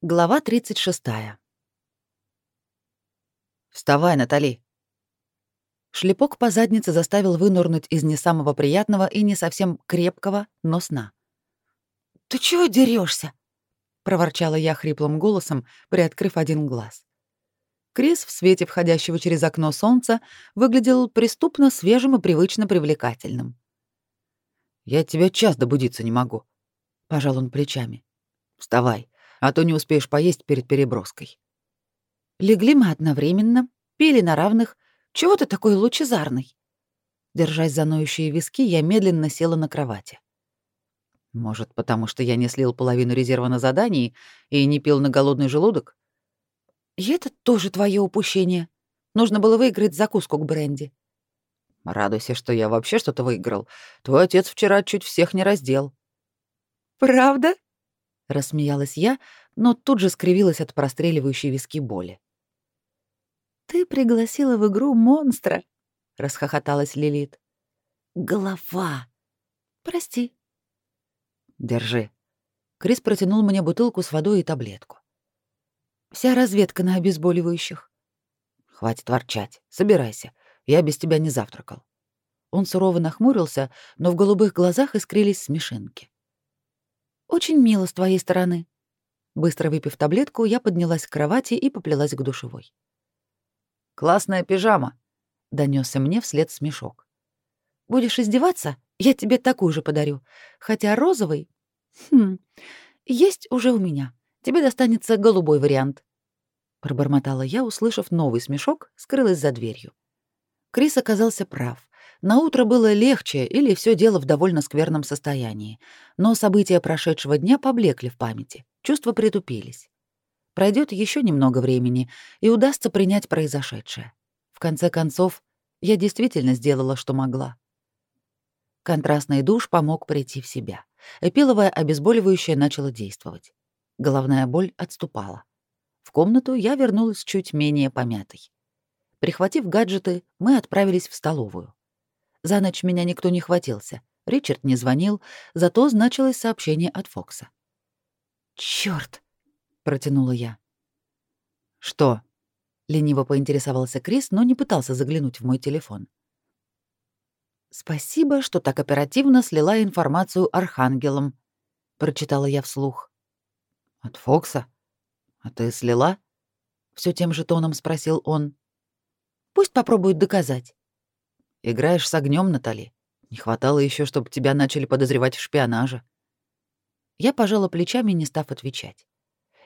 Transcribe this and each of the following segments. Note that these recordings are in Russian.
Глава 36. «Вставай, Натали!» Шлепок по заднице заставил вынурнуть из не самого приятного и не совсем крепкого, но сна. «Ты чего дерешься? проворчала я хриплым голосом, приоткрыв один глаз. Крис в свете входящего через окно солнца выглядел преступно свежим и привычно привлекательным. «Я тебя час добудиться не могу», — пожал он плечами. «Вставай, а то не успеешь поесть перед переброской. Легли мы одновременно, пили на равных. Чего ты такой лучезарный? Держась за ноющие виски, я медленно села на кровати. Может, потому что я не слил половину резерва на задании и не пил на голодный желудок? И это тоже твое упущение. Нужно было выиграть закуску к бренди. Радуйся, что я вообще что-то выиграл. Твой отец вчера чуть всех не раздел. Правда? Рассмеялась я, но тут же скривилась от простреливающей виски боли. Ты пригласила в игру монстра, расхохоталась Лилит. Голова. Прости. Держи. Крис протянул мне бутылку с водой и таблетку. Вся разведка на обезболивающих. Хватит ворчать. Собирайся. Я без тебя не завтракал. Он сурово нахмурился, но в голубых глазах искрились смешинки. Очень мило с твоей стороны. Быстро выпив таблетку, я поднялась к кровати и поплелась к душевой. Классная пижама, донесся мне вслед смешок. Будешь издеваться? Я тебе такую же подарю. Хотя розовый... Хм, есть уже у меня. Тебе достанется голубой вариант. Пробормотала я, услышав новый смешок, скрылась за дверью. Крис оказался прав. На утро было легче или все дело в довольно скверном состоянии, но события прошедшего дня поблекли в памяти, чувства притупились. Пройдет еще немного времени, и удастся принять произошедшее. В конце концов, я действительно сделала, что могла. Контрастный душ помог прийти в себя. Эпиловое обезболивающее начало действовать. Головная боль отступала. В комнату я вернулась чуть менее помятой. Прихватив гаджеты, мы отправились в столовую. За ночь меня никто не хватился. Ричард не звонил, зато значилось сообщение от Фокса. «Чёрт!» — протянула я. «Что?» — лениво поинтересовался Крис, но не пытался заглянуть в мой телефон. «Спасибо, что так оперативно слила информацию архангелам», — прочитала я вслух. «От Фокса? А ты слила?» — все тем же тоном спросил он. «Пусть попробует доказать». Играешь с огнем, Натали. Не хватало еще, чтобы тебя начали подозревать в шпионаже. Я пожала плечами, не став отвечать.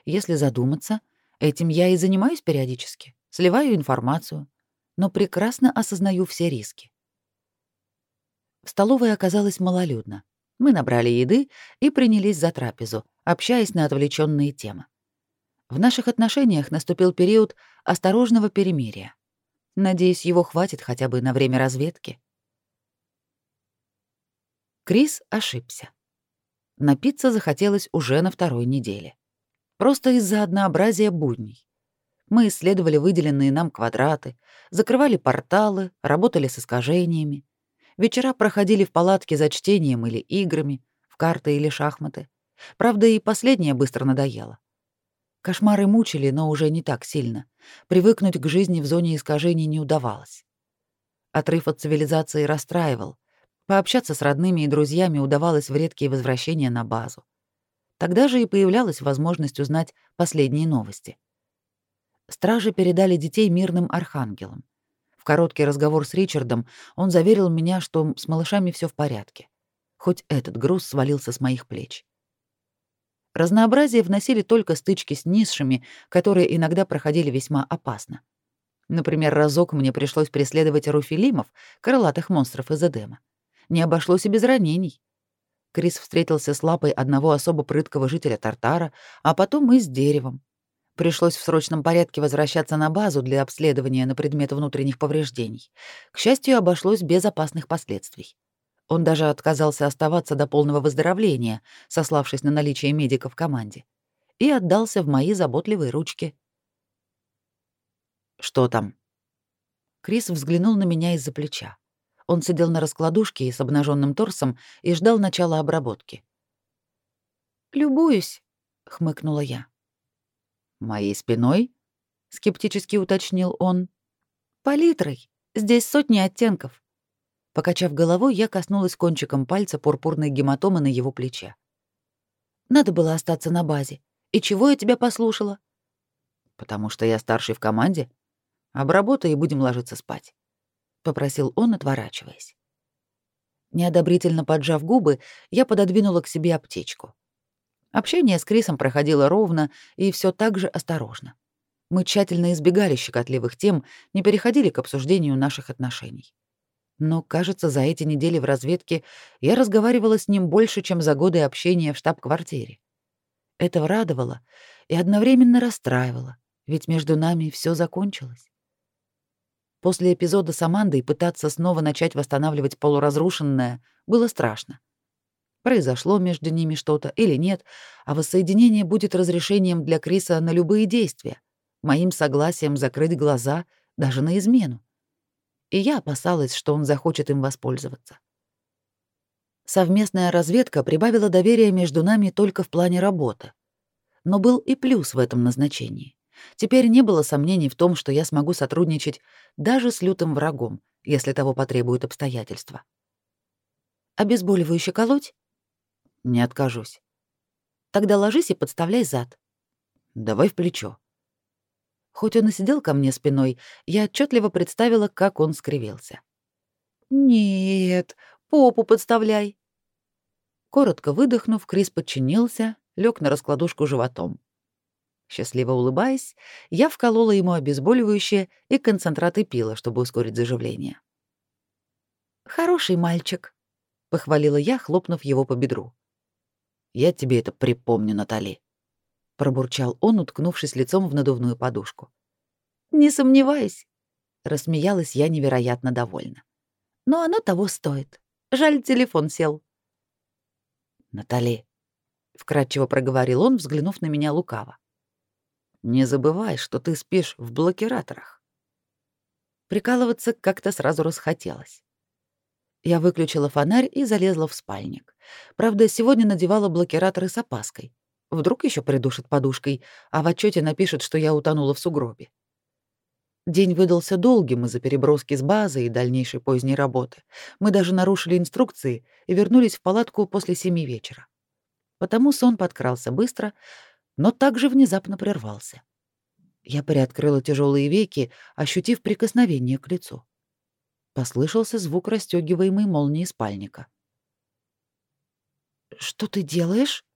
Если задуматься, этим я и занимаюсь периодически, сливаю информацию, но прекрасно осознаю все риски. В столовой оказалось малолюдно. Мы набрали еды и принялись за трапезу, общаясь на отвлеченные темы. В наших отношениях наступил период осторожного перемирия. Надеюсь, его хватит хотя бы на время разведки. Крис ошибся. Напиться захотелось уже на второй неделе. Просто из-за однообразия будней. Мы исследовали выделенные нам квадраты, закрывали порталы, работали с искажениями. Вечера проходили в палатке за чтением или играми, в карты или шахматы. Правда, и последнее быстро надоело. Кошмары мучили, но уже не так сильно. Привыкнуть к жизни в зоне искажений не удавалось. Отрыв от цивилизации расстраивал. Пообщаться с родными и друзьями удавалось в редкие возвращения на базу. Тогда же и появлялась возможность узнать последние новости. Стражи передали детей мирным архангелам. В короткий разговор с Ричардом он заверил меня, что с малышами все в порядке. Хоть этот груз свалился с моих плеч. Разнообразие вносили только стычки с низшими, которые иногда проходили весьма опасно. Например, разок мне пришлось преследовать руфилимов, крылатых монстров из Эдема. Не обошлось и без ранений. Крис встретился с лапой одного особо прыткого жителя Тартара, а потом и с деревом. Пришлось в срочном порядке возвращаться на базу для обследования на предмет внутренних повреждений. К счастью, обошлось без опасных последствий. Он даже отказался оставаться до полного выздоровления, сославшись на наличие медика в команде, и отдался в мои заботливые ручки. «Что там?» Крис взглянул на меня из-за плеча. Он сидел на раскладушке с обнаженным торсом и ждал начала обработки. «Любуюсь», — хмыкнула я. «Моей спиной?» — скептически уточнил он. «Палитрой. Здесь сотни оттенков». Покачав головой, я коснулась кончиком пальца пурпурной гематомы на его плече. «Надо было остаться на базе. И чего я тебя послушала?» «Потому что я старший в команде. Обработай и будем ложиться спать», — попросил он, отворачиваясь. Неодобрительно поджав губы, я пододвинула к себе аптечку. Общение с Крисом проходило ровно и все так же осторожно. Мы тщательно избегали щекотливых тем, не переходили к обсуждению наших отношений. Но, кажется, за эти недели в разведке я разговаривала с ним больше, чем за годы общения в штаб-квартире. Это радовало и одновременно расстраивало, ведь между нами все закончилось. После эпизода с Амандой пытаться снова начать восстанавливать полуразрушенное было страшно произошло между ними что-то или нет, а воссоединение будет разрешением для Криса на любые действия, моим согласием закрыть глаза даже на измену. И я опасалась, что он захочет им воспользоваться. Совместная разведка прибавила доверия между нами только в плане работы. Но был и плюс в этом назначении. Теперь не было сомнений в том, что я смогу сотрудничать даже с лютым врагом, если того потребуют обстоятельства. «Обезболивающее колоть?» Не откажусь. Тогда ложись и подставляй зад. Давай в плечо. Хоть он и сидел ко мне спиной, я отчетливо представила, как он скривился. Нет, попу подставляй. Коротко выдохнув, Крис подчинился, лег на раскладушку животом. Счастливо улыбаясь, я вколола ему обезболивающее и концентраты пила, чтобы ускорить заживление. «Хороший мальчик», — похвалила я, хлопнув его по бедру. Я тебе это припомню, Натали, пробурчал он, уткнувшись лицом в надувную подушку. Не сомневаюсь, рассмеялась я невероятно довольна. Но оно того стоит. Жаль, телефон сел. Натали, вкратчиво проговорил он, взглянув на меня лукаво. Не забывай, что ты спишь в блокираторах. Прикалываться как-то сразу расхотелось. Я выключила фонарь и залезла в спальник. Правда, сегодня надевала блокираторы с опаской. Вдруг еще придушит подушкой, а в отчете напишет, что я утонула в сугробе. День выдался долгим из-за переброски с базы и дальнейшей поздней работы. Мы даже нарушили инструкции и вернулись в палатку после семи вечера. Потому сон подкрался быстро, но также внезапно прервался. Я приоткрыла тяжелые веки, ощутив прикосновение к лицу. Послышался звук расстегиваемой молнии спальника. «Что ты делаешь?» —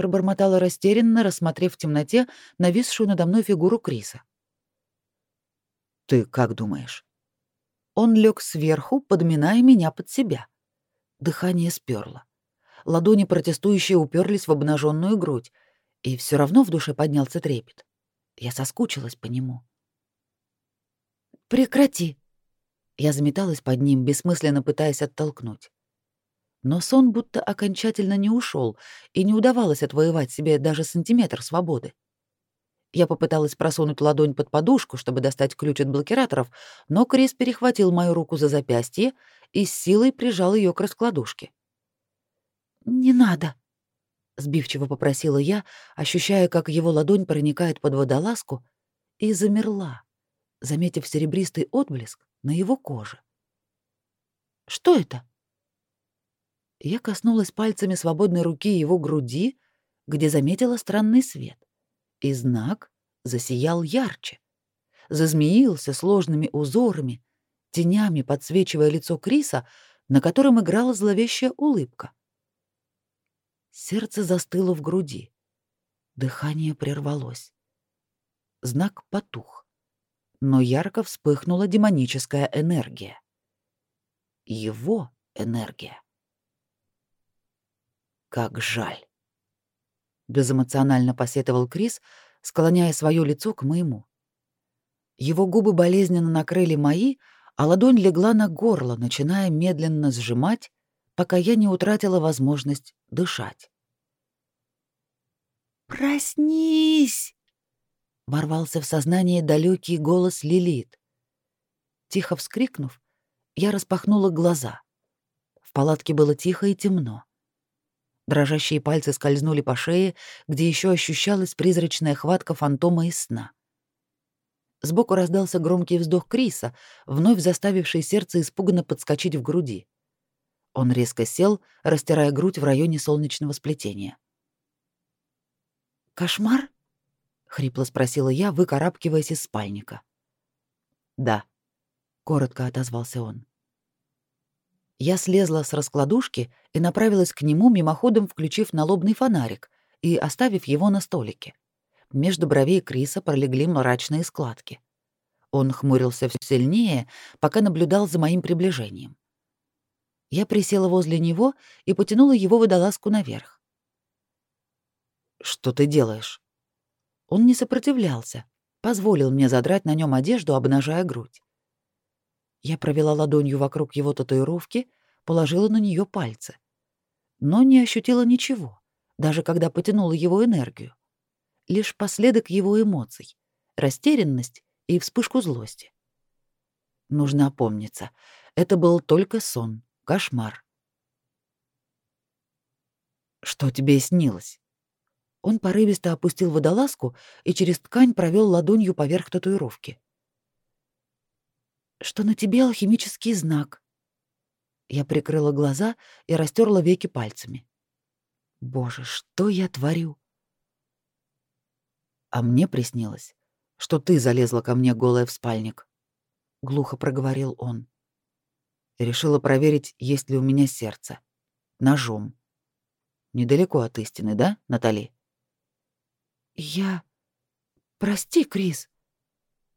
пробормотала растерянно, рассмотрев в темноте нависшую надо мной фигуру Криса. «Ты как думаешь?» Он лег сверху, подминая меня под себя. Дыхание сперло. Ладони протестующие уперлись в обнаженную грудь, и все равно в душе поднялся трепет. Я соскучилась по нему. «Прекрати!» Я заметалась под ним, бессмысленно пытаясь оттолкнуть. Но сон будто окончательно не ушел, и не удавалось отвоевать себе даже сантиметр свободы. Я попыталась просунуть ладонь под подушку, чтобы достать ключ от блокираторов, но Крис перехватил мою руку за запястье и с силой прижал ее к раскладушке. «Не надо», — сбивчиво попросила я, ощущая, как его ладонь проникает под водолазку, и замерла, заметив серебристый отблеск на его коже. «Что это?» Я коснулась пальцами свободной руки его груди, где заметила странный свет, и знак засиял ярче, зазмеился сложными узорами, тенями подсвечивая лицо Криса, на котором играла зловещая улыбка. Сердце застыло в груди. Дыхание прервалось. Знак потух. Но ярко вспыхнула демоническая энергия. Его энергия. Как жаль. Безэмоционально посетовал Крис, склоняя свое лицо к моему. Его губы болезненно накрыли мои, а ладонь легла на горло, начиная медленно сжимать, пока я не утратила возможность дышать. «Проснись!» — ворвался в сознание далекий голос Лилит. Тихо вскрикнув, я распахнула глаза. В палатке было тихо и темно. Дрожащие пальцы скользнули по шее, где еще ощущалась призрачная хватка фантома из сна. Сбоку раздался громкий вздох Криса, вновь заставивший сердце испуганно подскочить в груди. Он резко сел, растирая грудь в районе солнечного сплетения. «Кошмар?» — хрипло спросила я, выкарабкиваясь из спальника. «Да», — коротко отозвался он. Я слезла с раскладушки и направилась к нему, мимоходом включив налобный фонарик и оставив его на столике. Между бровей Криса пролегли мрачные складки. Он хмурился все сильнее, пока наблюдал за моим приближением. Я присела возле него и потянула его водолазку наверх. «Что ты делаешь?» Он не сопротивлялся, позволил мне задрать на нем одежду, обнажая грудь. Я провела ладонью вокруг его татуировки, положила на нее пальцы. Но не ощутила ничего, даже когда потянула его энергию. Лишь последок его эмоций, растерянность и вспышку злости. Нужно опомниться. Это был только сон, кошмар. «Что тебе снилось?» Он порывисто опустил водолазку и через ткань провел ладонью поверх татуировки. «Что на тебе алхимический знак?» Я прикрыла глаза и растерла веки пальцами. «Боже, что я творю?» «А мне приснилось, что ты залезла ко мне голая в спальник», — глухо проговорил он. решила проверить, есть ли у меня сердце. Ножом. Недалеко от истины, да, Натали?» «Я... Прости, Крис».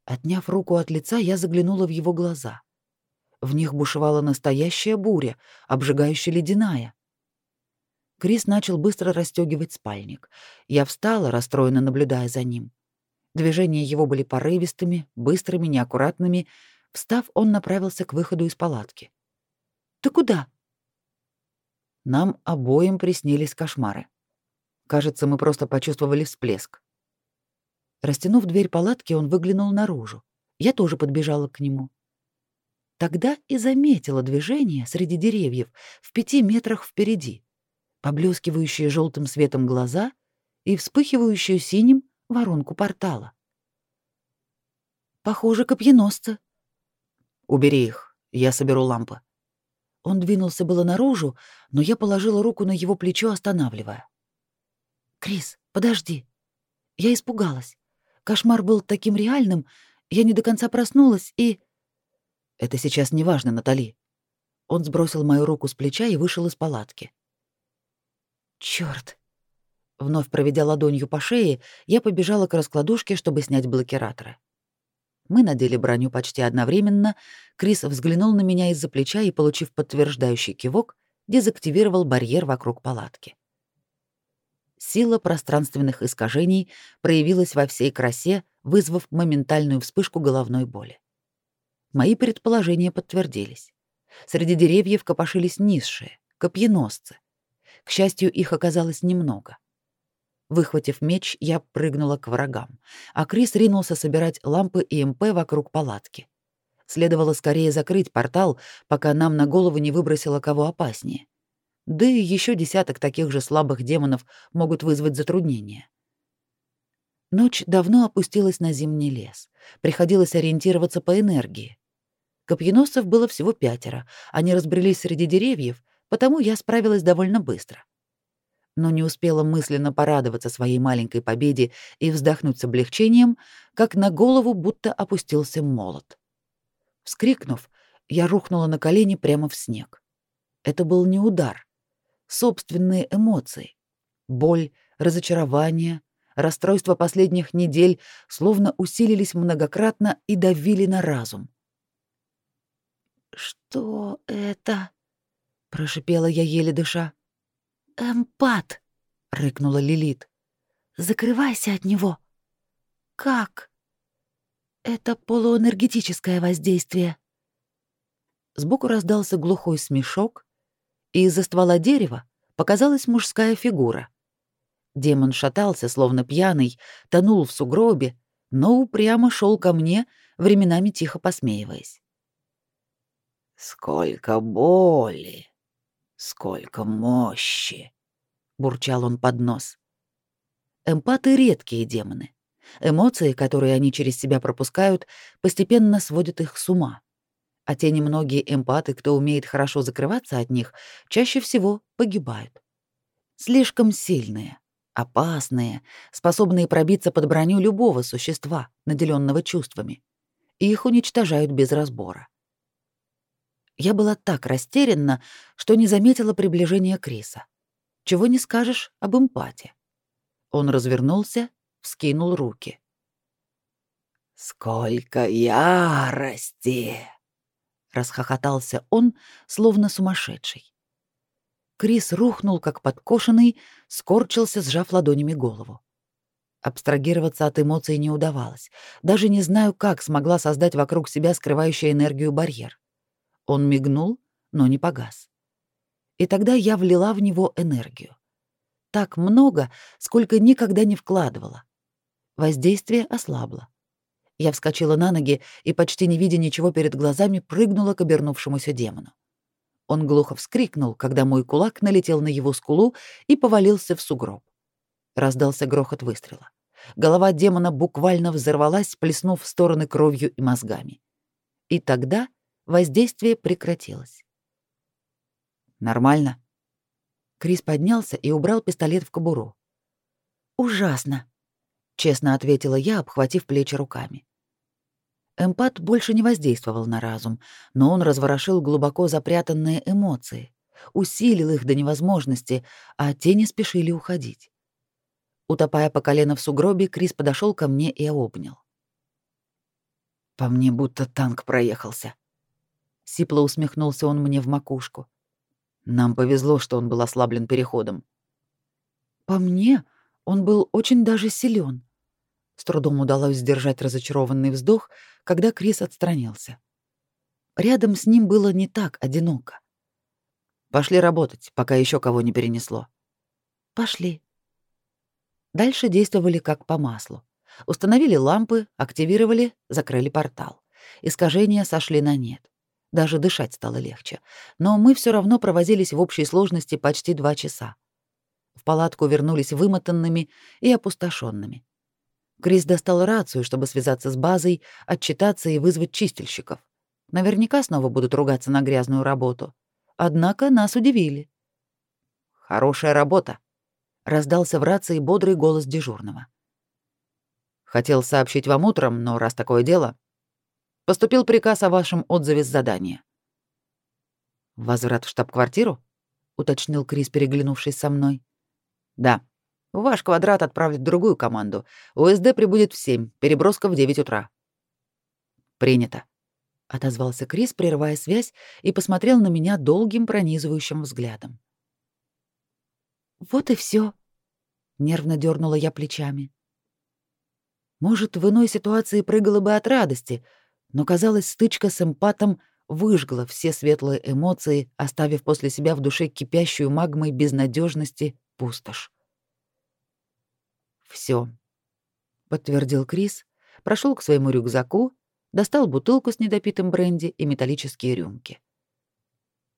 Отняв руку от лица, я заглянула в его глаза. В них бушевала настоящая буря, обжигающая ледяная. Крис начал быстро расстегивать спальник. Я встала, расстроенно наблюдая за ним. Движения его были порывистыми, быстрыми, неаккуратными. Встав, он направился к выходу из палатки. «Ты куда?» Нам обоим приснились кошмары. Кажется, мы просто почувствовали всплеск. Растянув дверь палатки, он выглянул наружу. Я тоже подбежала к нему. Тогда и заметила движение среди деревьев в пяти метрах впереди, поблескивающие желтым светом глаза и вспыхивающую синим воронку портала. Похоже, копьеносцы. Убери их, я соберу лампы. Он двинулся было наружу, но я положила руку на его плечо, останавливая. «Крис, подожди!» Я испугалась. Кошмар был таким реальным, я не до конца проснулась и... «Это сейчас не важно, Натали». Он сбросил мою руку с плеча и вышел из палатки. «Чёрт!» Вновь проведя ладонью по шее, я побежала к раскладушке, чтобы снять блокираторы. Мы надели броню почти одновременно. Крис взглянул на меня из-за плеча и, получив подтверждающий кивок, дезактивировал барьер вокруг палатки. Сила пространственных искажений проявилась во всей красе, вызвав моментальную вспышку головной боли. Мои предположения подтвердились. Среди деревьев копошились низшие, копьеносцы. К счастью, их оказалось немного. Выхватив меч, я прыгнула к врагам, а Крис ринулся собирать лампы и МП вокруг палатки. Следовало скорее закрыть портал, пока нам на голову не выбросило кого опаснее. Да и еще десяток таких же слабых демонов могут вызвать затруднения. Ночь давно опустилась на зимний лес. Приходилось ориентироваться по энергии. Копьеносцев было всего пятеро. Они разбрелись среди деревьев, потому я справилась довольно быстро. Но не успела мысленно порадоваться своей маленькой победе и вздохнуть с облегчением, как на голову будто опустился молот. Вскрикнув, я рухнула на колени прямо в снег. Это был не удар, собственные эмоции. Боль, разочарование, расстройство последних недель словно усилились многократно и давили на разум. «Что это?» — прошипела я, еле дыша. «Эмпат!» — рыкнула Лилит. «Закрывайся от него!» «Как?» «Это полуэнергетическое воздействие». Сбоку раздался глухой смешок, и из-за ствола дерева показалась мужская фигура. Демон шатался, словно пьяный, тонул в сугробе, но упрямо шел ко мне, временами тихо посмеиваясь. «Сколько боли! Сколько мощи!» бурчал он под нос. Эмпаты — редкие демоны. Эмоции, которые они через себя пропускают, постепенно сводят их с ума. А те немногие эмпаты, кто умеет хорошо закрываться от них, чаще всего погибают. Слишком сильные, опасные, способные пробиться под броню любого существа, наделенного чувствами. И их уничтожают без разбора. Я была так растеряна, что не заметила приближения Криса. Чего не скажешь об эмпате. Он развернулся, вскинул руки. «Сколько ярости!» — расхохотался он, словно сумасшедший. Крис рухнул, как подкошенный, скорчился, сжав ладонями голову. Абстрагироваться от эмоций не удавалось. Даже не знаю, как смогла создать вокруг себя скрывающий энергию барьер. Он мигнул, но не погас. И тогда я влила в него энергию. Так много, сколько никогда не вкладывала. Воздействие ослабло. Я вскочила на ноги и, почти не видя ничего перед глазами, прыгнула к обернувшемуся демону. Он глухо вскрикнул, когда мой кулак налетел на его скулу и повалился в сугроб. Раздался грохот выстрела. Голова демона буквально взорвалась, плеснув в стороны кровью и мозгами. И тогда воздействие прекратилось. «Нормально?» Крис поднялся и убрал пистолет в кобуру. «Ужасно», — честно ответила я, обхватив плечи руками. Эмпат больше не воздействовал на разум, но он разворошил глубоко запрятанные эмоции, усилил их до невозможности, а те не спешили уходить. Утопая по колено в сугробе, Крис подошел ко мне и обнял. «По мне будто танк проехался». Сипло усмехнулся он мне в макушку. «Нам повезло, что он был ослаблен переходом». «По мне он был очень даже силен. С трудом удалось сдержать разочарованный вздох, когда Крис отстранился. Рядом с ним было не так одиноко. Пошли работать, пока еще кого не перенесло. Пошли. Дальше действовали как по маслу. Установили лампы, активировали, закрыли портал. Искажения сошли на нет. Даже дышать стало легче. Но мы все равно провозились в общей сложности почти два часа. В палатку вернулись вымотанными и опустошенными. Крис достал рацию, чтобы связаться с базой, отчитаться и вызвать чистильщиков. Наверняка снова будут ругаться на грязную работу. Однако нас удивили. «Хорошая работа», — раздался в рации бодрый голос дежурного. «Хотел сообщить вам утром, но раз такое дело, поступил приказ о вашем отзыве с задания». «Возврат в штаб-квартиру?» — уточнил Крис, переглянувшись со мной. «Да», Ваш квадрат отправит в другую команду. УСД прибудет в 7, переброска в 9 утра. Принято, отозвался Крис, прерывая связь, и посмотрел на меня долгим пронизывающим взглядом. Вот и все. нервно дернула я плечами. Может, в иной ситуации прыгала бы от радости, но казалось, стычка с эмпатом выжгла все светлые эмоции, оставив после себя в душе кипящую магмой безнадежности пустошь. Все, подтвердил Крис, прошел к своему рюкзаку, достал бутылку с недопитым бренди и металлические рюмки.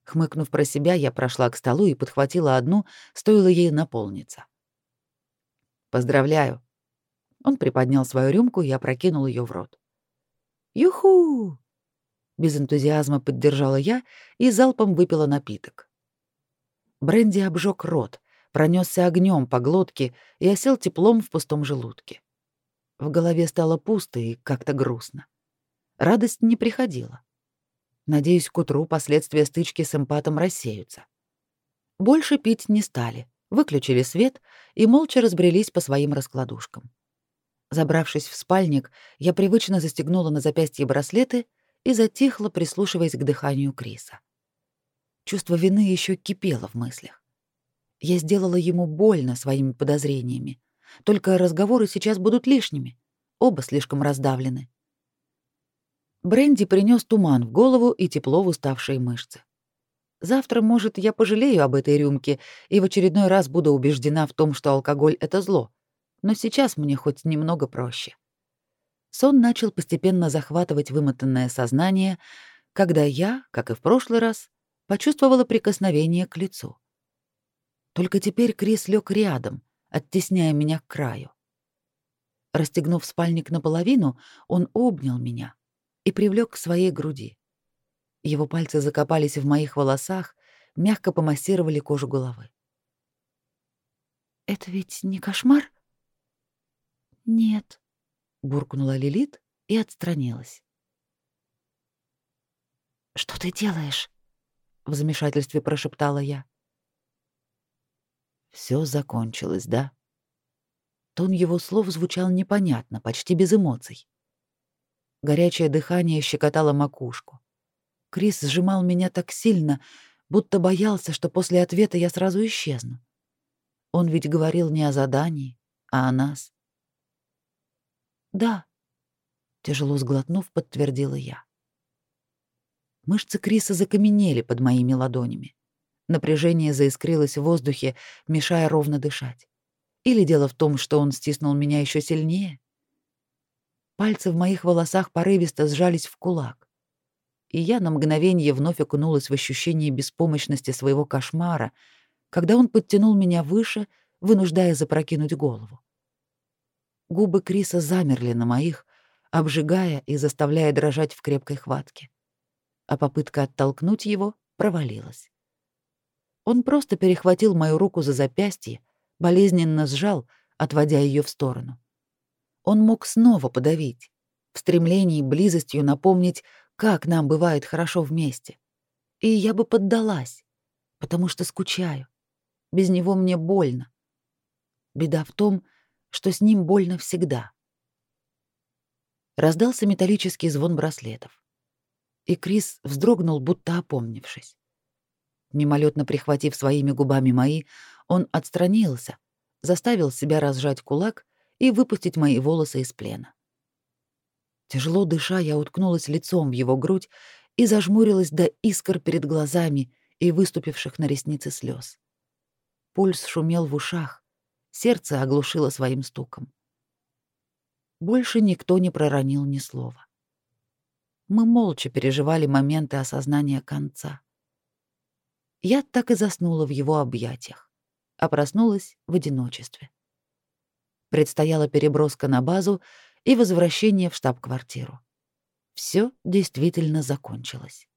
Хмыкнув про себя, я прошла к столу и подхватила одну, стоило ей наполниться. Поздравляю. Он приподнял свою рюмку и опрокинул ее в рот. Юху! Без энтузиазма поддержала я и залпом выпила напиток. Бренди обжег рот, пронесся огнем по глотке и осел теплом в пустом желудке. В голове стало пусто и как-то грустно. Радость не приходила. Надеюсь, к утру последствия стычки с эмпатом рассеются. Больше пить не стали, выключили свет и молча разбрелись по своим раскладушкам. Забравшись в спальник, я привычно застегнула на запястье браслеты и затихла, прислушиваясь к дыханию Криса. Чувство вины еще кипело в мыслях. Я сделала ему больно своими подозрениями. Только разговоры сейчас будут лишними. Оба слишком раздавлены. Бренди принес туман в голову и тепло в уставшие мышцы. Завтра, может, я пожалею об этой рюмке и в очередной раз буду убеждена в том, что алкоголь — это зло. Но сейчас мне хоть немного проще. Сон начал постепенно захватывать вымотанное сознание, когда я, как и в прошлый раз, почувствовала прикосновение к лицу. Только теперь Крис лег рядом, оттесняя меня к краю. Расстегнув спальник наполовину, он обнял меня и привлек к своей груди. Его пальцы закопались в моих волосах, мягко помассировали кожу головы. «Это ведь не кошмар?» «Нет», — буркнула Лилит и отстранилась. «Что ты делаешь?» — в замешательстве прошептала я. Все закончилось, да? Тон его слов звучал непонятно, почти без эмоций. Горячее дыхание щекотало макушку. Крис сжимал меня так сильно, будто боялся, что после ответа я сразу исчезну. Он ведь говорил не о задании, а о нас. «Да», — тяжело сглотнув, подтвердила я. Мышцы Криса закаменели под моими ладонями. Напряжение заискрилось в воздухе, мешая ровно дышать. Или дело в том, что он стиснул меня еще сильнее? Пальцы в моих волосах порывисто сжались в кулак. И я на мгновение вновь окунулась в ощущение беспомощности своего кошмара, когда он подтянул меня выше, вынуждая запрокинуть голову. Губы Криса замерли на моих, обжигая и заставляя дрожать в крепкой хватке. А попытка оттолкнуть его провалилась. Он просто перехватил мою руку за запястье, болезненно сжал, отводя ее в сторону. Он мог снова подавить, в стремлении близостью напомнить, как нам бывает хорошо вместе. И я бы поддалась, потому что скучаю. Без него мне больно. Беда в том, что с ним больно всегда. Раздался металлический звон браслетов. И Крис вздрогнул, будто опомнившись. Мимолетно прихватив своими губами мои, он отстранился, заставил себя разжать кулак и выпустить мои волосы из плена. Тяжело дыша, я уткнулась лицом в его грудь и зажмурилась до искр перед глазами и выступивших на реснице слез. Пульс шумел в ушах, сердце оглушило своим стуком. Больше никто не проронил ни слова. Мы молча переживали моменты осознания конца. Я так и заснула в его объятиях, а проснулась в одиночестве. Предстояла переброска на базу и возвращение в штаб-квартиру. Все действительно закончилось.